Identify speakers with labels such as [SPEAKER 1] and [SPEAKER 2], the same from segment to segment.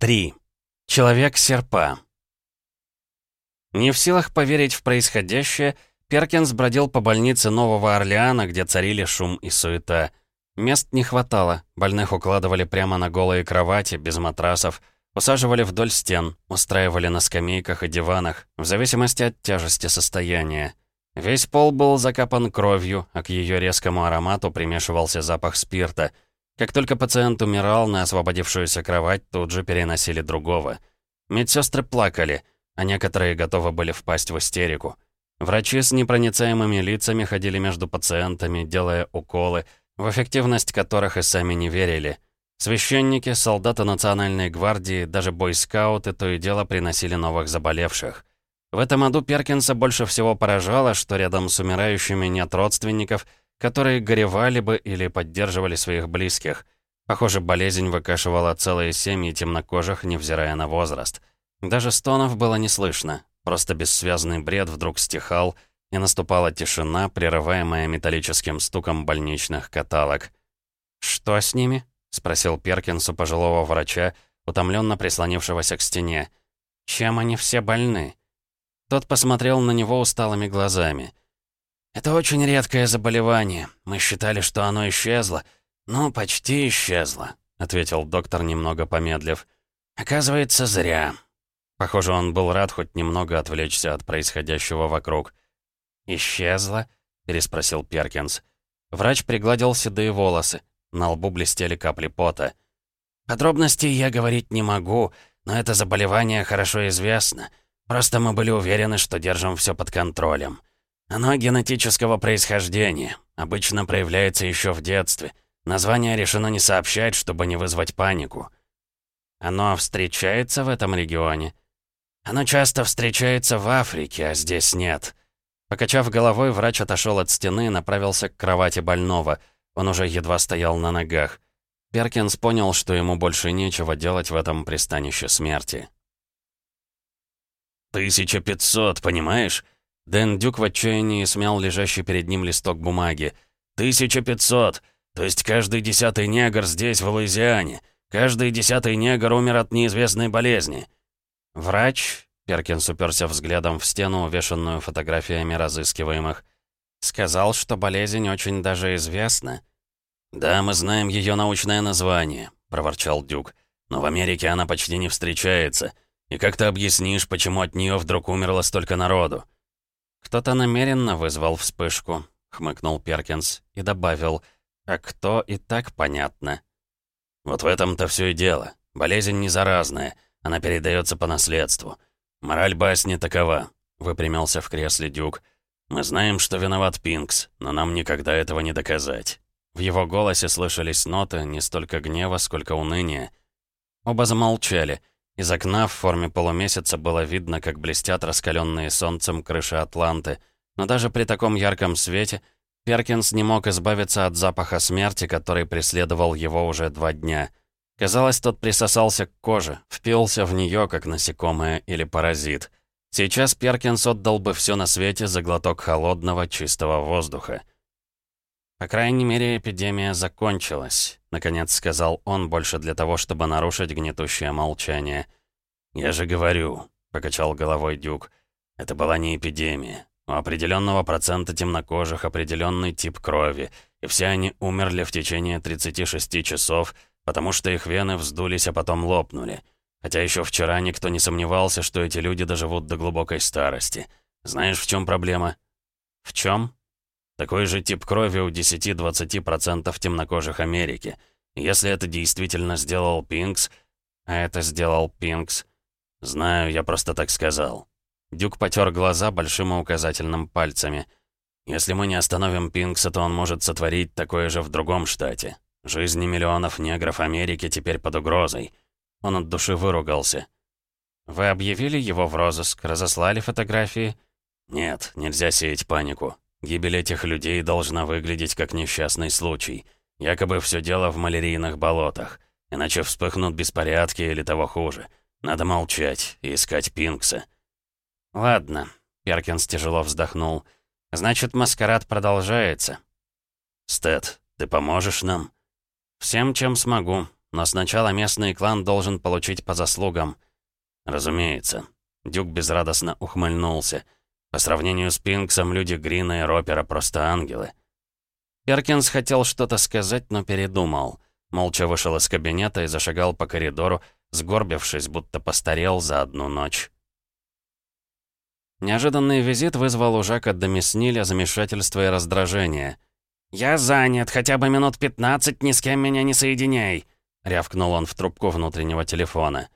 [SPEAKER 1] 3. Человек-серпа. Не в силах поверить в происходящее, Перкинс бродил по больнице Нового Орлеана, где царили шум и суета. Мест не хватало, больных укладывали прямо на голые кровати, без матрасов, усаживали вдоль стен, устраивали на скамейках и диванах, в зависимости от тяжести состояния. Весь пол был закапан кровью, а к ее резкому аромату примешивался запах спирта. Как только пациент умирал, на освободившуюся кровать тут же переносили другого. Медсестры плакали, а некоторые готовы были впасть в истерику. Врачи с непроницаемыми лицами ходили между пациентами, делая уколы, в эффективность которых и сами не верили. Священники, солдаты Национальной гвардии, даже бойскауты то и дело приносили новых заболевших. В этом аду Перкинса больше всего поражало, что рядом с умирающими нет родственников, которые горевали бы или поддерживали своих близких. Похоже, болезнь выкашивала целые семьи темнокожих, невзирая на возраст. Даже стонов было не слышно, Просто бессвязный бред вдруг стихал, и наступала тишина, прерываемая металлическим стуком больничных каталог. «Что с ними?» — спросил Перкинс у пожилого врача, утомленно прислонившегося к стене. «Чем они все больны?» Тот посмотрел на него усталыми глазами. «Это очень редкое заболевание. Мы считали, что оно исчезло. Ну, почти исчезло», — ответил доктор, немного помедлив. «Оказывается, зря. Похоже, он был рад хоть немного отвлечься от происходящего вокруг. «Исчезла?» — переспросил Перкинс. Врач пригладил седые волосы. На лбу блестели капли пота. «Подробностей я говорить не могу, но это заболевание хорошо известно. Просто мы были уверены, что держим все под контролем. Оно генетического происхождения. Обычно проявляется еще в детстве. Название решено не сообщать, чтобы не вызвать панику. Оно встречается в этом регионе?» Оно часто встречается в Африке, а здесь нет». Покачав головой, врач отошел от стены и направился к кровати больного. Он уже едва стоял на ногах. Перкинс понял, что ему больше нечего делать в этом пристанище смерти.
[SPEAKER 2] «Тысяча пятьсот, понимаешь?» Дэн Дюк в отчаянии смял лежащий перед ним листок бумаги. «Тысяча пятьсот! То есть каждый десятый негр здесь, в Луизиане. Каждый десятый негр умер от неизвестной болезни.
[SPEAKER 1] «Врач?» — Перкинс уперся взглядом в стену, увешанную фотографиями разыскиваемых. «Сказал, что болезнь очень даже известна».
[SPEAKER 2] «Да, мы знаем ее научное название», — проворчал Дюк. «Но в Америке она почти не встречается. И как ты объяснишь, почему от нее вдруг умерло столько народу?»
[SPEAKER 1] «Кто-то намеренно вызвал вспышку», — хмыкнул Перкинс и добавил. «А кто и так понятно».
[SPEAKER 2] «Вот в этом-то все и дело. Болезнь не заразная». Она передается по наследству. Мораль басни такова», — выпрямился в кресле Дюк. «Мы знаем, что виноват Пинкс, но нам никогда этого не доказать».
[SPEAKER 1] В его голосе слышались ноты не столько гнева, сколько уныния. Оба замолчали. Из окна в форме полумесяца было видно, как блестят раскаленные солнцем крыши Атланты. Но даже при таком ярком свете Перкинс не мог избавиться от запаха смерти, который преследовал его уже два дня — Казалось, тот присосался к коже, впился в нее, как насекомое или паразит. Сейчас Перкинс отдал бы все на свете за глоток холодного, чистого воздуха. «По крайней мере, эпидемия закончилась», — наконец сказал он, больше для того, чтобы нарушить гнетущее молчание.
[SPEAKER 2] «Я же говорю», — покачал головой Дюк, — «это была не эпидемия. У определенного процента темнокожих определенный тип крови, и все они умерли в течение 36 часов, потому что их вены вздулись, а потом лопнули. Хотя еще вчера никто не сомневался, что эти люди доживут до глубокой старости. Знаешь, в чем проблема?
[SPEAKER 1] В чем?
[SPEAKER 2] Такой же тип крови у 10-20% темнокожих Америки. Если это действительно сделал Пинкс...
[SPEAKER 1] А это сделал Пинкс.
[SPEAKER 2] Знаю, я просто так сказал.
[SPEAKER 1] Дюк потер глаза большим и указательным пальцами.
[SPEAKER 2] Если мы не остановим Пинкса, то он может сотворить такое же в другом штате. Жизни миллионов негров Америки теперь под угрозой.
[SPEAKER 1] Он от души выругался. «Вы объявили его в розыск, разослали фотографии?»
[SPEAKER 2] «Нет, нельзя сеять панику. Гибель этих людей должна выглядеть как несчастный случай. Якобы все дело в малярийных болотах. Иначе вспыхнут беспорядки или того хуже. Надо молчать и искать Пинкса».
[SPEAKER 1] «Ладно», — Перкинс тяжело вздохнул. «Значит, маскарад продолжается».
[SPEAKER 2] «Стэд, ты поможешь нам?»
[SPEAKER 1] «Всем, чем смогу. но сначала местный клан должен получить по заслугам».
[SPEAKER 2] «Разумеется». Дюк безрадостно ухмыльнулся. «По сравнению с Пинксом, люди Грина и Ропера просто ангелы».
[SPEAKER 1] Перкинс хотел что-то сказать, но передумал. Молча вышел из кабинета и зашагал по коридору, сгорбившись, будто постарел за одну ночь. Неожиданный визит вызвал у Жака Домесниля замешательство и раздражение. «Я занят, хотя бы минут пятнадцать ни с кем меня не соединяй!» — рявкнул он в трубку внутреннего телефона.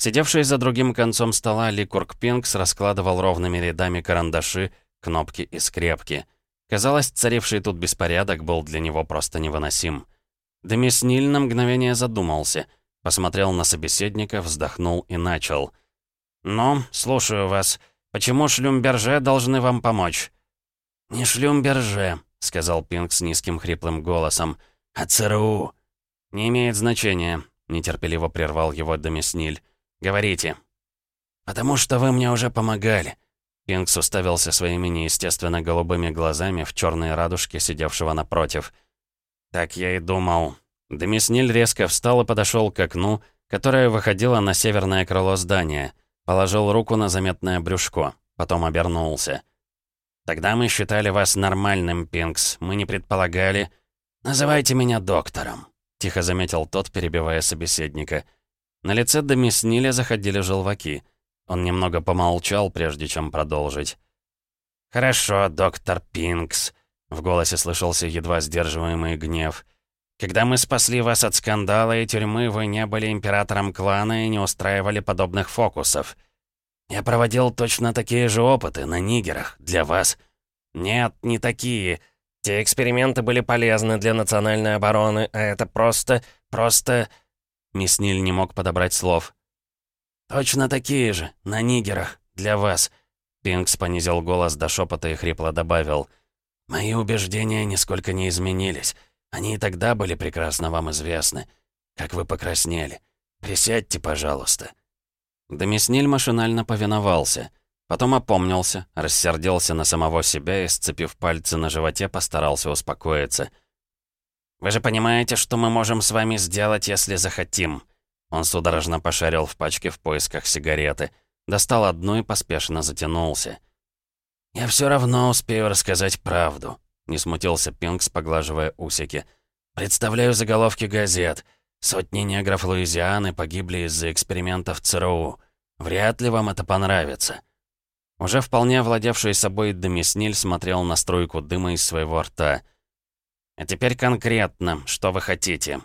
[SPEAKER 1] Сидевший за другим концом стола Ли Куркпинкс раскладывал ровными рядами карандаши, кнопки и скрепки. Казалось, царивший тут беспорядок был для него просто невыносим. Демисниль на мгновение задумался, посмотрел на собеседника, вздохнул и начал. «Ну, слушаю вас. Почему Шлюмберже должны вам помочь?» «Не Шлюмберже», — сказал Пинк с низким хриплым голосом, — «а ЦРУ». «Не имеет значения», — нетерпеливо прервал его Домесниль. «Говорите». «Потому что вы мне уже помогали». Пинкс уставился своими неестественно голубыми глазами в черные радужки сидевшего напротив. «Так я и думал». Демисниль резко встал и подошел к окну, которое выходило на северное крыло здания. Положил руку на заметное брюшко, потом обернулся. «Тогда мы считали вас нормальным, Пинкс. Мы не предполагали...» «Называйте меня доктором», — тихо заметил тот, перебивая собеседника. На лице Демисниля заходили желваки. Он немного помолчал, прежде чем продолжить. «Хорошо, доктор Пинкс», — в голосе слышался едва сдерживаемый гнев. «Когда мы спасли вас от скандала и тюрьмы, вы не были императором клана и не устраивали подобных фокусов. Я проводил точно такие же опыты на нигерах, для вас. Нет, не такие. Те эксперименты были полезны для национальной обороны, а это просто... просто...» Мисс Ниль не мог подобрать слов. «Точно такие же, на нигерах, для вас». Пинкс понизил голос до шепота и хрипло добавил. «Мои убеждения нисколько не изменились. Они и тогда были прекрасно вам известны. Как вы покраснели. Присядьте, пожалуйста». Домесниль машинально повиновался. Потом опомнился, рассердился на самого себя и, сцепив пальцы на животе, постарался успокоиться. «Вы же понимаете, что мы можем с вами сделать, если захотим?» Он судорожно пошарил в пачке в поисках сигареты. Достал одну и поспешно затянулся. «Я все равно успею рассказать правду», — не смутился Пинкс, поглаживая усики. «Представляю заголовки газет. Сотни негров Луизианы погибли из-за экспериментов ЦРУ. Вряд ли вам это понравится». Уже вполне владевший собой Демисниль смотрел на струйку дыма из своего рта. «А теперь конкретно, что вы хотите?»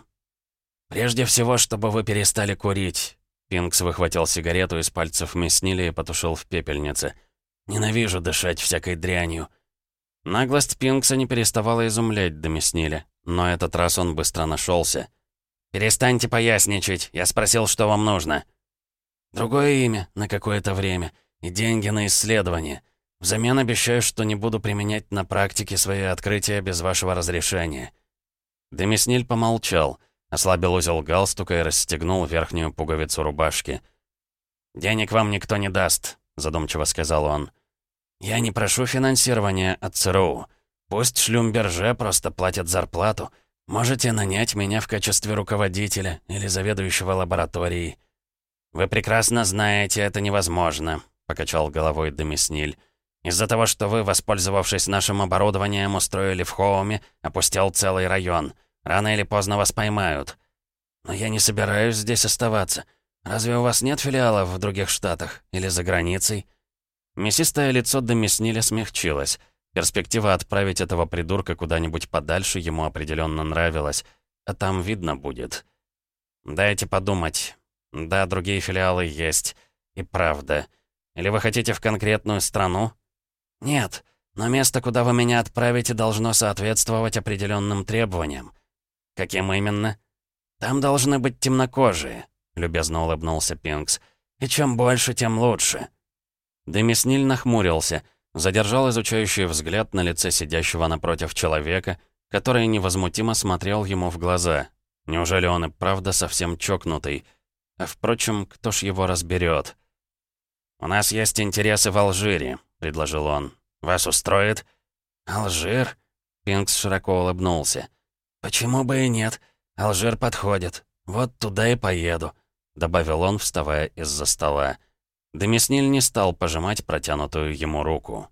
[SPEAKER 1] «Прежде всего, чтобы вы перестали курить». Пинкс выхватил сигарету из пальцев Меснили и потушил в пепельнице. «Ненавижу дышать всякой дрянью». Наглость Пинкса не переставала изумлять Демисниля, но этот раз он быстро нашелся. «Перестаньте поясничать, я спросил, что вам нужно». «Другое имя на какое-то время и деньги на исследование. Взамен обещаю, что не буду применять на практике свои открытия без вашего разрешения». Демисниль помолчал, ослабил узел галстука и расстегнул верхнюю пуговицу рубашки. «Денег вам никто не даст», — задумчиво сказал он. «Я не прошу финансирования от ЦРУ. Пусть Шлюмберже просто платят зарплату». Можете нанять меня в качестве руководителя или заведующего лабораторией. Вы прекрасно знаете, это невозможно, покачал головой Демисниль. Из-за того, что вы, воспользовавшись нашим оборудованием, устроили в Хоуме, опустел целый район. Рано или поздно вас поймают. Но я не собираюсь здесь оставаться. Разве у вас нет филиалов в других штатах или за границей? Мясистое лицо Демисниля смягчилось. Перспектива отправить этого придурка куда-нибудь подальше ему определенно нравилась, а там видно будет. Дайте подумать. Да, другие филиалы есть. И правда. Или вы хотите в конкретную страну? Нет, но место, куда вы меня отправите, должно соответствовать определенным требованиям. Каким именно? Там должны быть темнокожие, любезно улыбнулся Пинкс. И чем больше, тем лучше. Демисниль нахмурился — Задержал изучающий взгляд на лице сидящего напротив человека, который невозмутимо смотрел ему в глаза. Неужели он и правда совсем чокнутый? А впрочем, кто ж его разберет? «У нас есть интересы в Алжире», — предложил он. «Вас устроит?» «Алжир?» Пинкс широко улыбнулся. «Почему бы и нет? Алжир подходит. «Вот туда и поеду», — добавил он, вставая из-за стола. Демисниль не стал пожимать протянутую ему руку.